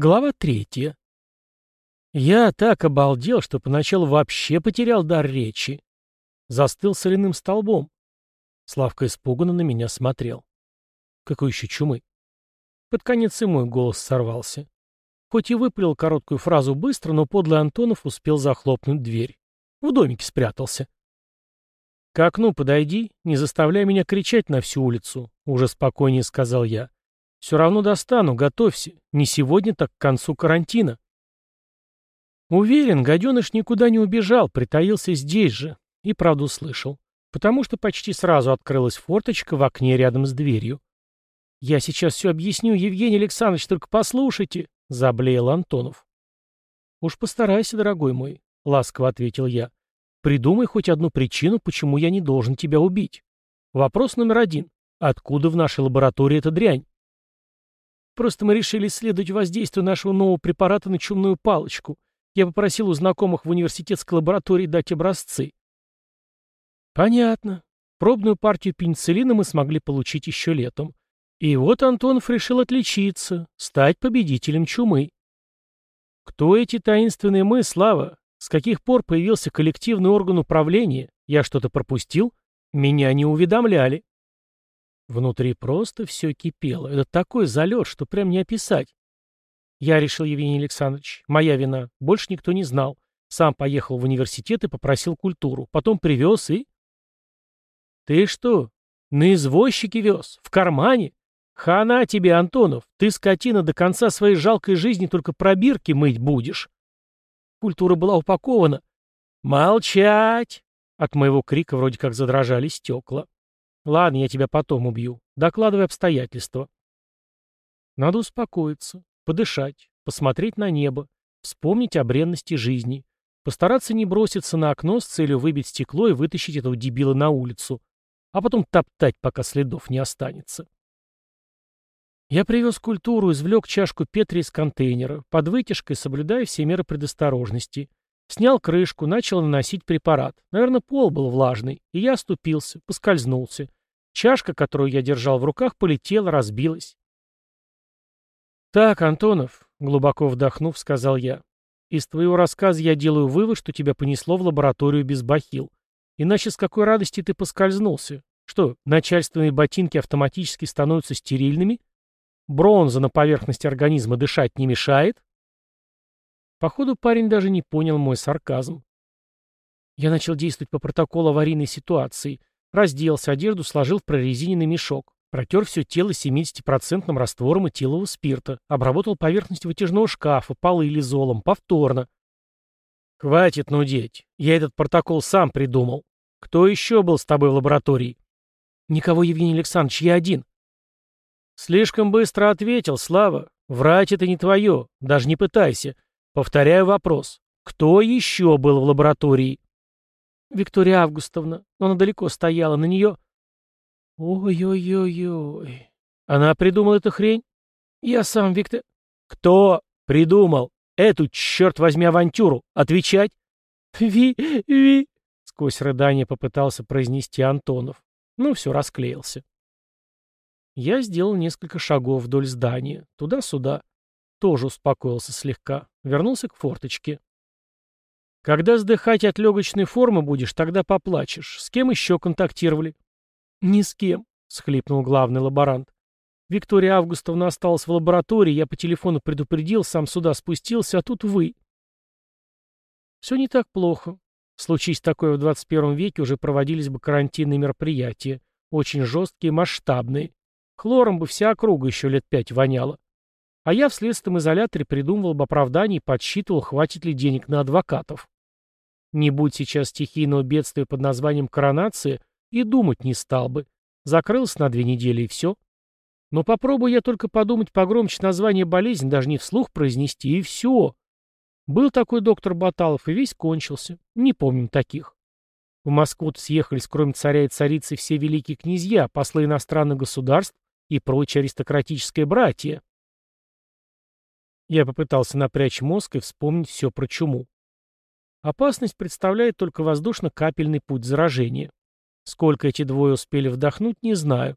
Глава третья. Я так обалдел, что поначалу вообще потерял дар речи. Застыл соляным столбом. Славка испуганно на меня смотрел. Какой еще чумы? Под конец и мой голос сорвался. Хоть и выпалил короткую фразу быстро, но подлый Антонов успел захлопнуть дверь. В домике спрятался. «К окну подойди, не заставляй меня кричать на всю улицу», — уже спокойнее сказал я. Все равно достану, готовься. Не сегодня, так к концу карантина. Уверен, гаденыш никуда не убежал, притаился здесь же. И правду слышал. Потому что почти сразу открылась форточка в окне рядом с дверью. «Я сейчас все объясню, Евгений Александрович, только послушайте», — заблеял Антонов. «Уж постарайся, дорогой мой», — ласково ответил я. «Придумай хоть одну причину, почему я не должен тебя убить. Вопрос номер один. Откуда в нашей лаборатории эта дрянь?» Просто мы решили исследовать воздействие нашего нового препарата на чумную палочку. Я попросил у знакомых в университетской лаборатории дать образцы. Понятно. Пробную партию пенициллина мы смогли получить еще летом. И вот Антонов решил отличиться, стать победителем чумы. Кто эти таинственные мы, Слава? С каких пор появился коллективный орган управления? Я что-то пропустил? Меня не уведомляли. Внутри просто все кипело. Это такой залет, что прям не описать. Я решил, Евгений Александрович, моя вина. Больше никто не знал. Сам поехал в университет и попросил культуру. Потом привез и... Ты что, на извозчике вез? В кармане? Хана тебе, Антонов. Ты, скотина, до конца своей жалкой жизни только пробирки мыть будешь. Культура была упакована. Молчать! От моего крика вроде как задрожали стекла. Ладно, я тебя потом убью. Докладывай обстоятельства. Надо успокоиться, подышать, посмотреть на небо, вспомнить о бренности жизни, постараться не броситься на окно с целью выбить стекло и вытащить этого дебила на улицу, а потом топтать, пока следов не останется. Я привез культуру, извлек чашку Петри из контейнера, под вытяжкой соблюдая все меры предосторожности. Снял крышку, начал наносить препарат. Наверное, пол был влажный, и я оступился, поскользнулся. Чашка, которую я держал в руках, полетела, разбилась. «Так, Антонов», — глубоко вдохнув, сказал я, — «из твоего рассказа я делаю вывод, что тебя понесло в лабораторию без бахил. Иначе с какой радости ты поскользнулся? Что, начальственные ботинки автоматически становятся стерильными? Бронза на поверхности организма дышать не мешает?» Походу, парень даже не понял мой сарказм. Я начал действовать по протоколу аварийной ситуации, Разделся, одежду сложил в прорезиненный мешок. Протер все тело 70% раствором этилового спирта. Обработал поверхность вытяжного шкафа, полы лизолом, повторно. «Хватит нудеть. Я этот протокол сам придумал. Кто еще был с тобой в лаборатории?» «Никого, Евгений Александрович, я один». «Слишком быстро ответил, Слава. Врать это не твое. Даже не пытайся. Повторяю вопрос. Кто еще был в лаборатории?» Виктория Августовна, но она далеко стояла, на нее... Ой-ой-ой-ой. Она придумала эту хрень? Я сам, Виктор... Кто придумал эту, черт возьми, авантюру? Отвечать? Ви-ви... Сквозь рыдание попытался произнести Антонов. Ну, все, расклеился. Я сделал несколько шагов вдоль здания, туда-сюда. Тоже успокоился слегка. Вернулся к форточке. Когда сдыхать от легочной формы будешь, тогда поплачешь. С кем еще контактировали? Ни с кем, схлипнул главный лаборант. Виктория Августовна осталась в лаборатории, я по телефону предупредил, сам сюда спустился, а тут вы. Все не так плохо. Случись такое в 21 веке, уже проводились бы карантинные мероприятия. Очень жесткие, масштабные. Хлором бы вся округа еще лет пять воняла. А я в следственном изоляторе придумывал бы оправдание и подсчитывал, хватит ли денег на адвокатов. Не будь сейчас стихийного бедствия под названием коронация, и думать не стал бы. Закрылся на две недели и все. Но попробую я только подумать погромче название болезни, даже не вслух произнести, и все. Был такой доктор Баталов, и весь кончился. Не помним таких. В москву съехались, кроме царя и царицы, все великие князья, послы иностранных государств и прочие аристократическое братья. Я попытался напрячь мозг и вспомнить все про чуму. Опасность представляет только воздушно-капельный путь заражения. Сколько эти двое успели вдохнуть, не знаю.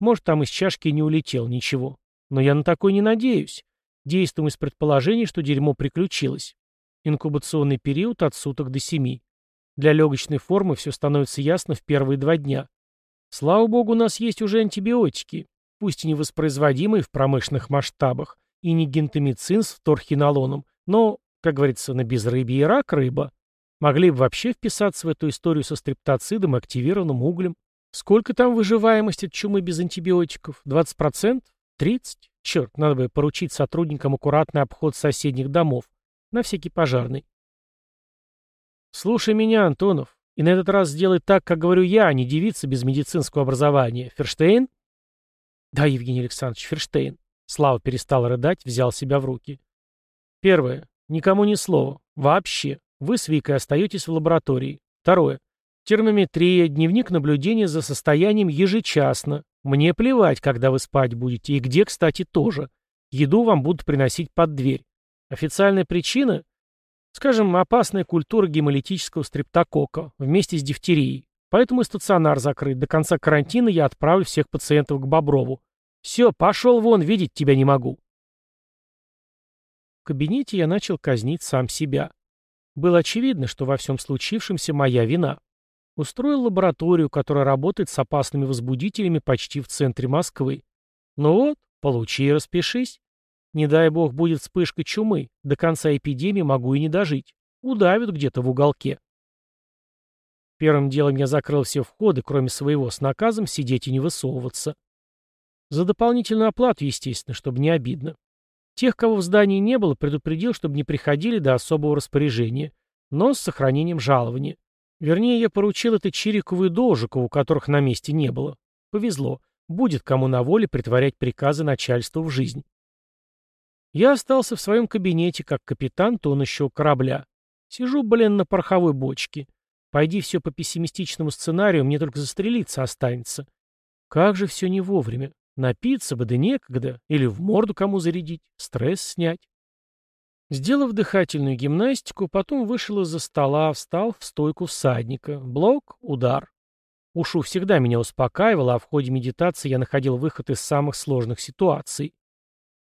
Может, там из чашки не улетел ничего. Но я на такой не надеюсь. Действуем из предположения, что дерьмо приключилось. Инкубационный период от суток до семи. Для легочной формы все становится ясно в первые два дня. Слава богу, у нас есть уже антибиотики, пусть и не воспроизводимые в промышленных масштабах, и не гентамицин с вторхинолоном, но, как говорится, на безрыбье и рак рыба. Могли бы вообще вписаться в эту историю со стрептоцидом и активированным углем. Сколько там выживаемость от чумы без антибиотиков? 20%? 30%? Черт, надо бы поручить сотрудникам аккуратный обход соседних домов. На всякий пожарный. Слушай меня, Антонов, и на этот раз сделай так, как говорю я, а не девица без медицинского образования. Ферштейн? Да, Евгений Александрович, Ферштейн. Слава перестал рыдать, взял себя в руки. Первое. Никому ни слова. Вообще. Вы с Викой остаетесь в лаборатории. Второе. Термометрия, дневник наблюдения за состоянием ежечасно. Мне плевать, когда вы спать будете, и где, кстати, тоже. Еду вам будут приносить под дверь. Официальная причина? Скажем, опасная культура гемолитического стрептокока вместе с дифтерией. Поэтому и стационар закрыт. До конца карантина я отправлю всех пациентов к Боброву. Все, пошел вон, видеть тебя не могу. В кабинете я начал казнить сам себя. Было очевидно, что во всем случившемся моя вина. Устроил лабораторию, которая работает с опасными возбудителями почти в центре Москвы. Ну вот, получи и распишись. Не дай бог будет вспышка чумы, до конца эпидемии могу и не дожить. Удавят где-то в уголке. Первым делом я закрыл все входы, кроме своего, с наказом сидеть и не высовываться. За дополнительную оплату, естественно, чтобы не обидно. Тех, кого в здании не было, предупредил, чтобы не приходили до особого распоряжения, но с сохранением жалования. Вернее, я поручил это Чирикову и Должикову, которых на месте не было. Повезло. Будет кому на воле притворять приказы начальства в жизнь. Я остался в своем кабинете, как капитан тонущего корабля. Сижу, блин, на пороховой бочке. Пойди все по пессимистичному сценарию, мне только застрелиться останется. Как же все не вовремя. Напиться бы, да некогда. Или в морду кому зарядить, стресс снять. Сделав дыхательную гимнастику, потом вышел из-за стола, встал в стойку всадника. Блок, удар. Ушу всегда меня успокаивало, а в ходе медитации я находил выход из самых сложных ситуаций.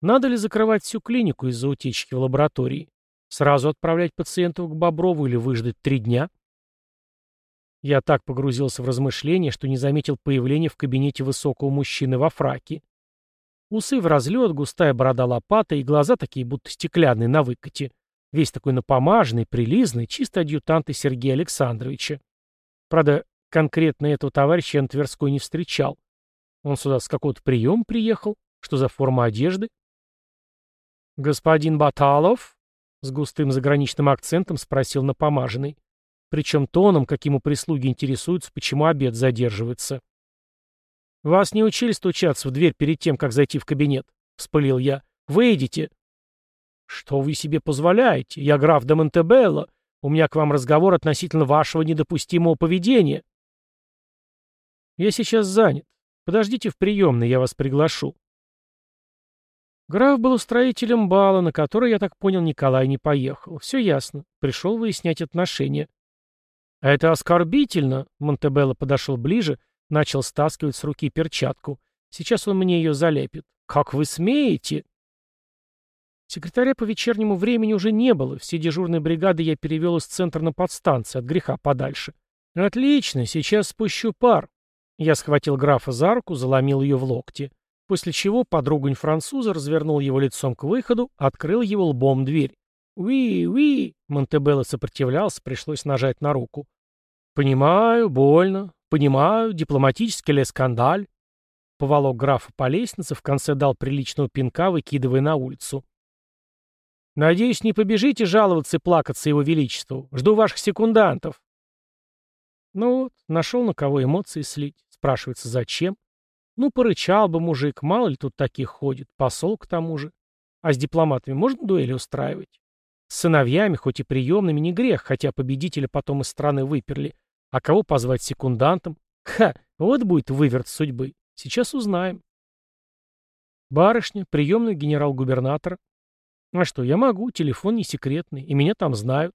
Надо ли закрывать всю клинику из-за утечки в лаборатории? Сразу отправлять пациентов к Боброву или выждать три дня? Я так погрузился в размышления, что не заметил появления в кабинете высокого мужчины во фраке. Усы в разлет, густая борода лопата и глаза такие, будто стеклянные, на выкате. Весь такой напомаженный, прилизный, чисто адъютанты Сергея Александровича. Правда, конкретно этого товарища я на Тверской не встречал. Он сюда с какого-то приема приехал? Что за форма одежды? «Господин Баталов?» — с густым заграничным акцентом спросил напомаженный. Причем тоном, каким у прислуги интересуются, почему обед задерживается. «Вас не учили стучаться в дверь перед тем, как зайти в кабинет?» — вспылил я. «Выйдите!» «Что вы себе позволяете? Я граф де Монтебелло. У меня к вам разговор относительно вашего недопустимого поведения». «Я сейчас занят. Подождите в приемной, я вас приглашу». Граф был устроителем бала, на который, я так понял, Николай не поехал. Все ясно. Пришел выяснять отношения. «А это оскорбительно!» Монтебелло подошел ближе, начал стаскивать с руки перчатку. «Сейчас он мне ее залепит. Как вы смеете?» Секретаря по вечернему времени уже не было. Все дежурные бригады я перевел из центра на подстанцию, от греха подальше. «Отлично, сейчас спущу пар». Я схватил графа за руку, заломил ее в локте. После чего подругунь француза развернул его лицом к выходу, открыл его лбом дверь. «Уи, уи!» Монтебелло сопротивлялся, пришлось нажать на руку. «Понимаю, больно. Понимаю, дипломатический ли скандаль?» Поволок графа по лестнице, в конце дал приличного пинка, выкидывая на улицу. «Надеюсь, не побежите жаловаться и плакаться его величеству. Жду ваших секундантов». Ну вот, нашел на кого эмоции слить. Спрашивается, зачем? Ну, порычал бы мужик, мало ли тут таких ходит, посол к тому же. А с дипломатами можно дуэли устраивать? С сыновьями, хоть и приемными, не грех, хотя победителя потом из страны выперли. А кого позвать секундантом? Ха, вот будет выверт судьбы. Сейчас узнаем. Барышня, приемный генерал-губернатора. А что, я могу, телефон не секретный, и меня там знают.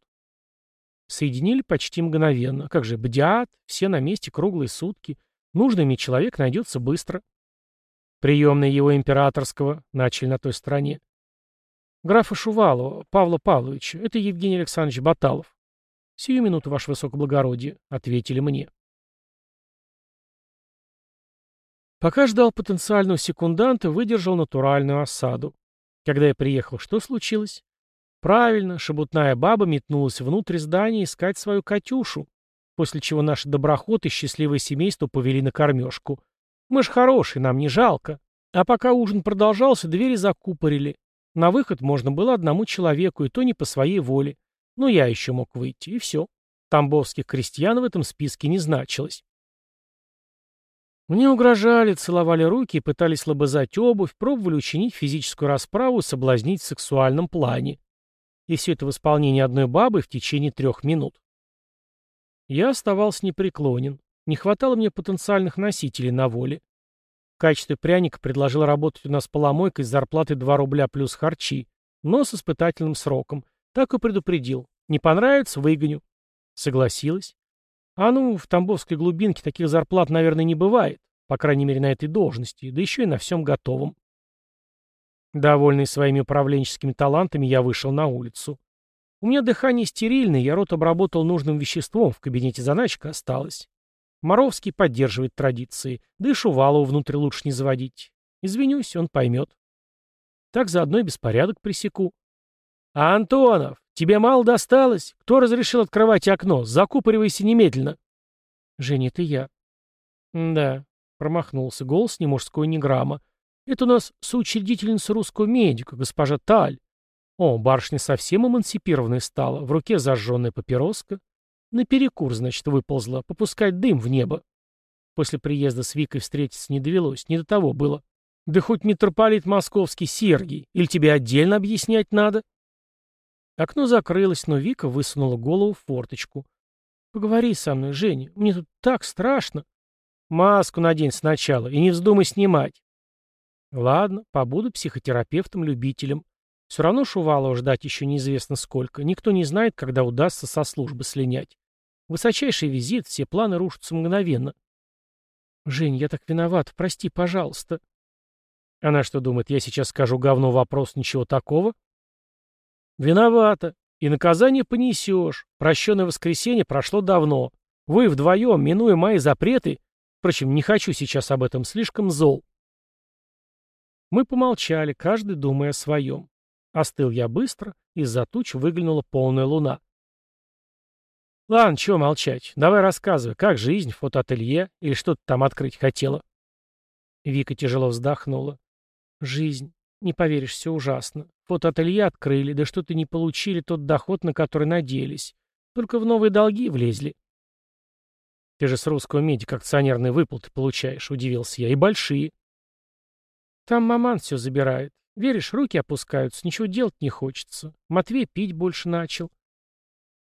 Соединили почти мгновенно. Как же, бдят, все на месте круглые сутки. Нужный мне человек найдется быстро. Приемный его императорского, начали на той стороне. Графа Шувалова, Павла Павловича. Это Евгений Александрович Баталов. «Сию минуту, ваше высокоблагородие», — ответили мне. Пока ждал потенциального секунданта, выдержал натуральную осаду. Когда я приехал, что случилось? Правильно, шебутная баба метнулась внутрь здания искать свою Катюшу, после чего наши доброхоты и счастливое семейство повели на кормежку. Мы ж хорошие, нам не жалко. А пока ужин продолжался, двери закупорили. На выход можно было одному человеку, и то не по своей воле. Но я еще мог выйти, и все. Тамбовских крестьян в этом списке не значилось. Мне угрожали, целовали руки и пытались лобызать обувь, пробовали учинить физическую расправу соблазнить в сексуальном плане. И все это в исполнении одной бабы в течение трех минут. Я оставался непреклонен. Не хватало мне потенциальных носителей на воле. Качестве пряника предложил работать у нас поломойкой с зарплатой 2 рубля плюс харчи, но с испытательным сроком. Так и предупредил. Не понравится — выгоню. Согласилась. А ну, в Тамбовской глубинке таких зарплат, наверное, не бывает. По крайней мере, на этой должности. Да еще и на всем готовом. Довольный своими управленческими талантами, я вышел на улицу. У меня дыхание стерильное, я рот обработал нужным веществом, в кабинете заначка осталось. Моровский поддерживает традиции, да и Шувалову внутрь лучше не заводить. Извинюсь, он поймет. Так заодно и беспорядок пресеку. «А Антонов, тебе мало досталось? Кто разрешил открывать окно? Закупоривайся немедленно!» «Женя, это я». «Да», — промахнулся голос ни мужской, ни грамма. «Это у нас соучредительница русского медика, госпожа Таль. О, барышня совсем эмансипированная стала, в руке зажженная папироска. Наперекур, значит, выползла, попускать дым в небо. После приезда с Викой встретиться не довелось, не до того было. Да хоть митрополит московский Сергий, или тебе отдельно объяснять надо?» Окно закрылось, но Вика высунула голову в форточку. «Поговори со мной, Женя, мне тут так страшно». «Маску надень сначала и не вздумай снимать». «Ладно, побуду психотерапевтом-любителем. Все равно Шувалова ждать еще неизвестно сколько. Никто не знает, когда удастся со службы слинять. Высочайший визит, все планы рушатся мгновенно». «Жень, я так виноват, прости, пожалуйста». Она что думает, я сейчас скажу говно вопрос, ничего такого? Виновата. И наказание понесешь. Прощенное воскресенье прошло давно. Вы вдвоем, минуя мои запреты... Впрочем, не хочу сейчас об этом, слишком зол. Мы помолчали, каждый думая о своем. Остыл я быстро, из-за туч выглянула полная луна. Ладно, чего молчать. Давай рассказывай, как жизнь, фотоателье или что ты там открыть хотела? Вика тяжело вздохнула. Жизнь. Не поверишь, все ужасно. Фотоателье открыли, да что-то не получили тот доход, на который надеялись. Только в новые долги влезли. Ты же с русского медика акционерные выплаты получаешь, удивился я, и большие. Там маман все забирает. Веришь, руки опускаются, ничего делать не хочется. Матвей пить больше начал.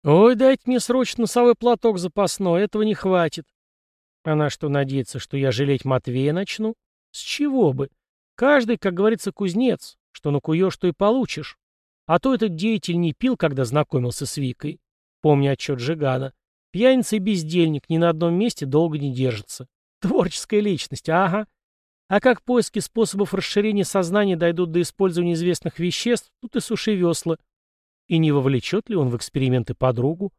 Ой, дайте мне срочно носовой платок запасной, этого не хватит. Она что, надеется, что я жалеть Матвея начну? С чего бы? Каждый, как говорится, кузнец. Что накуешь, то и получишь. А то этот деятель не пил, когда знакомился с Викой. Помни отчет Жигана. Пьяница и бездельник ни на одном месте долго не держится. Творческая личность, ага. А как поиски способов расширения сознания дойдут до использования известных веществ, тут и суши весла. И не вовлечет ли он в эксперименты подругу?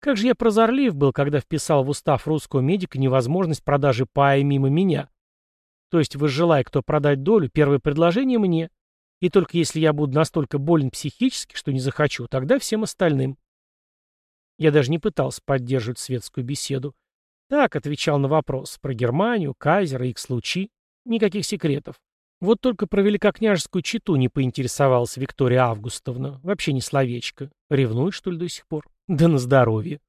Как же я прозорлив был, когда вписал в устав русского медика невозможность продажи пая мимо меня. То есть, возжелая кто продать долю, первое предложение мне. И только если я буду настолько болен психически, что не захочу, тогда всем остальным. Я даже не пытался поддерживать светскую беседу. Так отвечал на вопрос про Германию, Кайзера, их случаи. Никаких секретов. Вот только про великокняжескую читу не поинтересовалась Виктория Августовна. Вообще не словечко. Ревнует, что ли, до сих пор? Да на здоровье.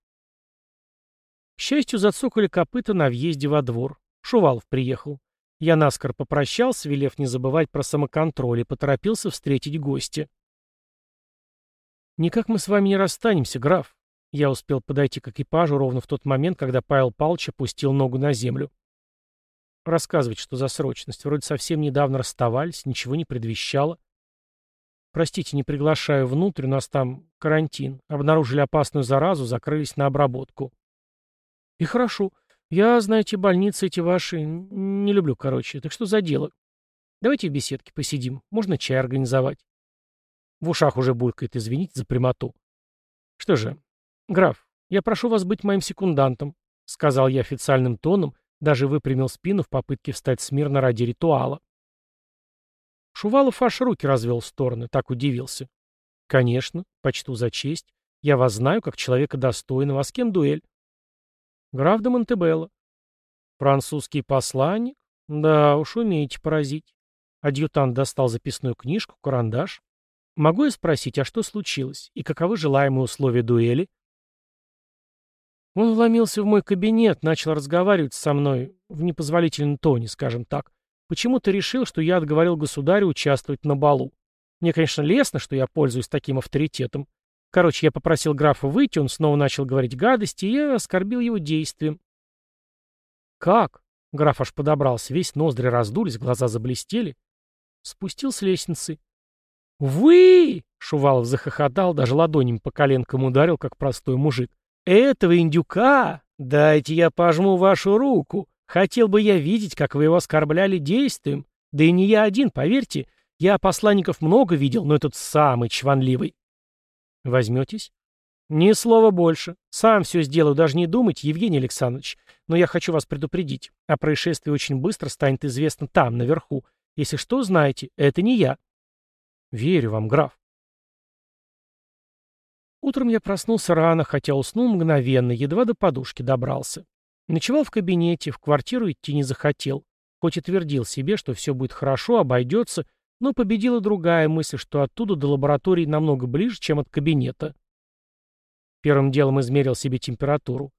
К счастью, зацокали копыта на въезде во двор. Шувалов приехал. Я наскоро попрощался, велев не забывать про самоконтроль, и поторопился встретить гостя. «Никак мы с вами не расстанемся, граф». Я успел подойти к экипажу ровно в тот момент, когда Павел Павлович опустил ногу на землю. Рассказывать, что за срочность. Вроде совсем недавно расставались, ничего не предвещало. Простите, не приглашаю внутрь, у нас там карантин. Обнаружили опасную заразу, закрылись на обработку. И хорошо. Я, знаете, больницы эти ваши не люблю, короче. Так что за дело? Давайте в беседке посидим. Можно чай организовать. В ушах уже булькает, извините за прямоту. Что же, граф, я прошу вас быть моим секундантом, сказал я официальным тоном, даже выпрямил спину в попытке встать смирно ради ритуала. Шувалов аж руки развел в стороны, так удивился. «Конечно, почту за честь. Я вас знаю как человека достойного. А с кем дуэль?» «Граф де Монтебелло». «Французский посланник? Да уж, умеете поразить». Адъютант достал записную книжку, карандаш. «Могу я спросить, а что случилось? И каковы желаемые условия дуэли?» Он вломился в мой кабинет, начал разговаривать со мной в непозволительном тоне, скажем так. Почему-то решил, что я отговорил государю участвовать на балу. Мне, конечно, лестно, что я пользуюсь таким авторитетом. Короче, я попросил графа выйти, он снова начал говорить гадости, и я оскорбил его действием. «Как?» — граф аж подобрался, весь ноздри раздулись, глаза заблестели. Спустил с лестницы. «Вы!» — Шувалов захохотал, даже ладонями по коленкам ударил, как простой мужик. «Этого индюка? Дайте я пожму вашу руку. Хотел бы я видеть, как вы его оскорбляли действием. Да и не я один, поверьте. Я посланников много видел, но этот самый чванливый. Возьметесь? Ни слова больше. Сам все сделаю, даже не думайте, Евгений Александрович. Но я хочу вас предупредить. О происшествии очень быстро станет известно там, наверху. Если что, знаете, это не я. Верю вам, граф. Утром я проснулся рано, хотя уснул мгновенно, едва до подушки добрался. Ночевал в кабинете, в квартиру идти не захотел. Хоть и твердил себе, что все будет хорошо, обойдется, но победила другая мысль, что оттуда до лаборатории намного ближе, чем от кабинета. Первым делом измерил себе температуру.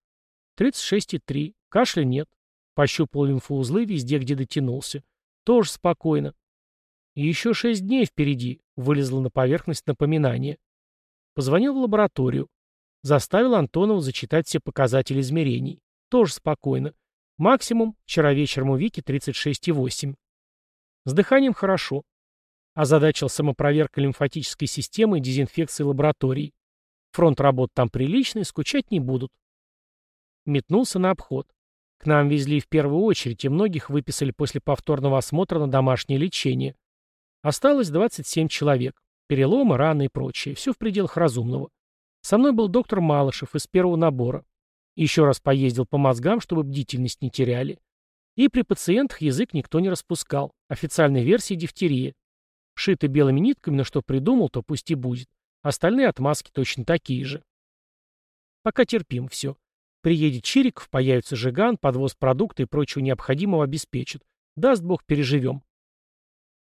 36,3. Кашля нет. Пощупал лимфоузлы везде, где дотянулся. Тоже спокойно. И еще шесть дней впереди, вылезло на поверхность напоминание. Позвонил в лабораторию. Заставил Антонова зачитать все показатели измерений. Тоже спокойно. Максимум вчера вечером у Вики 36,8. С дыханием хорошо. Озадачил самопроверкой лимфатической системы и дезинфекцией лабораторий. Фронт работ там приличный, скучать не будут. Метнулся на обход. К нам везли в первую очередь, и многих выписали после повторного осмотра на домашнее лечение. Осталось 27 человек. Переломы, раны и прочее. Все в пределах разумного. Со мной был доктор Малышев из первого набора. Еще раз поездил по мозгам, чтобы бдительность не теряли. И при пациентах язык никто не распускал. Официальной версии дифтерия. Шиты белыми нитками, но что придумал, то пусть и будет. Остальные отмазки точно такие же. Пока терпим все. Приедет Чириков, появится Жиган, подвоз продукта и прочего необходимого обеспечит. Даст бог, переживем.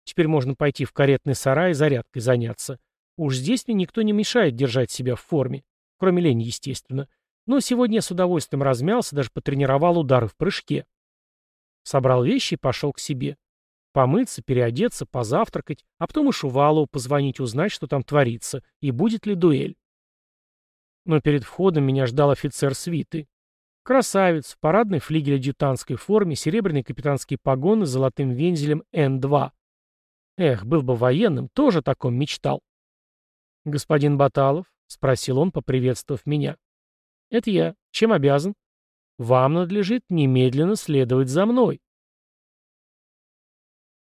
Теперь можно пойти в каретный сарай и зарядкой заняться. Уж здесь мне никто не мешает держать себя в форме. Кроме лени, естественно. Но сегодня я с удовольствием размялся, даже потренировал удары в прыжке. Собрал вещи и пошел к себе. Помыться, переодеться, позавтракать, а потом и Шувалову позвонить, узнать, что там творится, и будет ли дуэль. Но перед входом меня ждал офицер свиты. Красавец, в парадной флигеле-адъютантской форме, серебряные капитанские погоны с золотым вензелем Н-2. Эх, был бы военным, тоже таком мечтал. «Господин Баталов?» — спросил он, поприветствовав меня. «Это я. Чем обязан?» «Вам надлежит немедленно следовать за мной»,